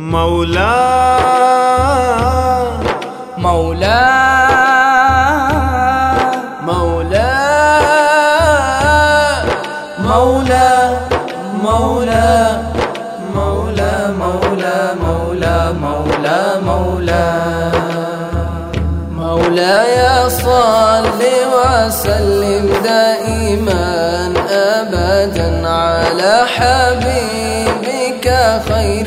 مولا مولا مولا مولا مولا مولا مولا مولا مولا مولا مولاي صل وسلم دائما ابدا على حبيبك خير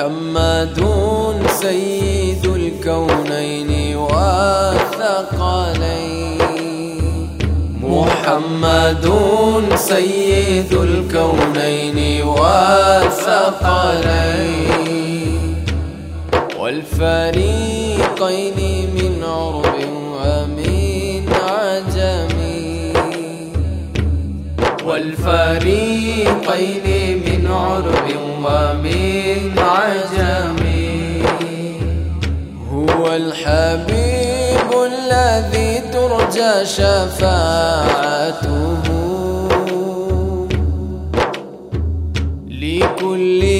محمد سيد الكونين والثقلين محمد سيد الكونين والثقلين والفريقين والفريقين من عرب ومن عجم. هو الحبيب الذي ترجى شفاعته. لكل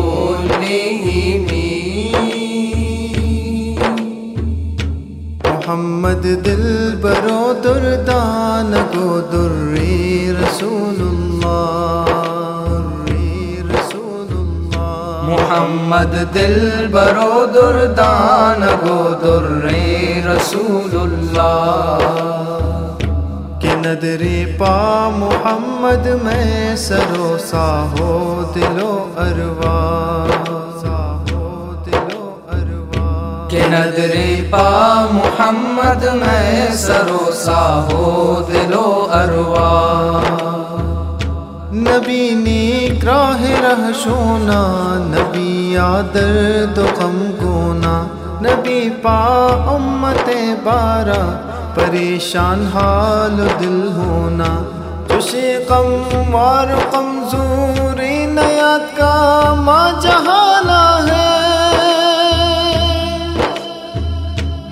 دل برو دردان کو دری رسول اللہ رسول اللہ۔ محمد دل برو دردان گو در رسول اللہ۔ کہ ندری پا محمد میں سرو ساہو دلو اروا نظری پا محمد میں سرو ساہو دلو اروا۔ نبی نیک راہ رہ شونا، نبی آدر تو غم گونا۔ نبی پا امت بارہ پریشان حال دل ہونا۔ خوشی غم اور کمزوری نیات کا ماں جہانا ہے۔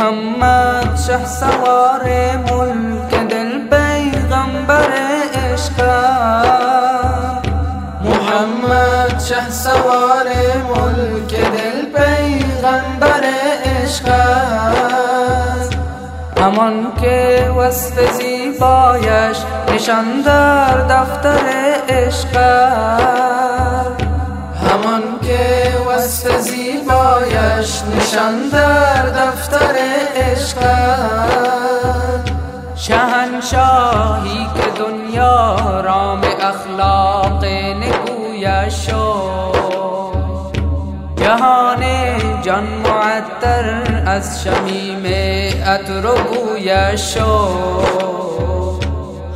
محمد شه سوار ملک دل پیغمبر عشق محمد شه سوار ملک دل پیغمبر عشق همان که وصف زیبایش نشان در دفتر عشق همان که وصف زیبایش نشان در دفتر عشق شهنشاهی که دنیا رام اخلاق نگویش جهان جان معطر از شمیم عطر و بویش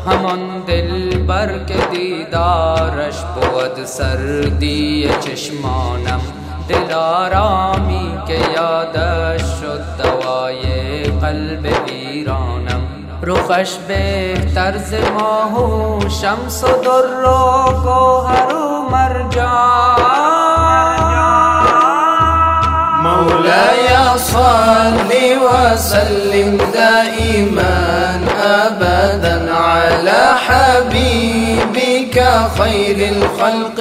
همان دل بر که دیدارش بود سردی چشمانم. دل آرامی که یادش شد دوای قلب ویرانم. رخش بهتر ز ماه و شمس و در و گوهر و مرجان. مولاي صل وسلم دائما أبدا على حبيبك خير الخلق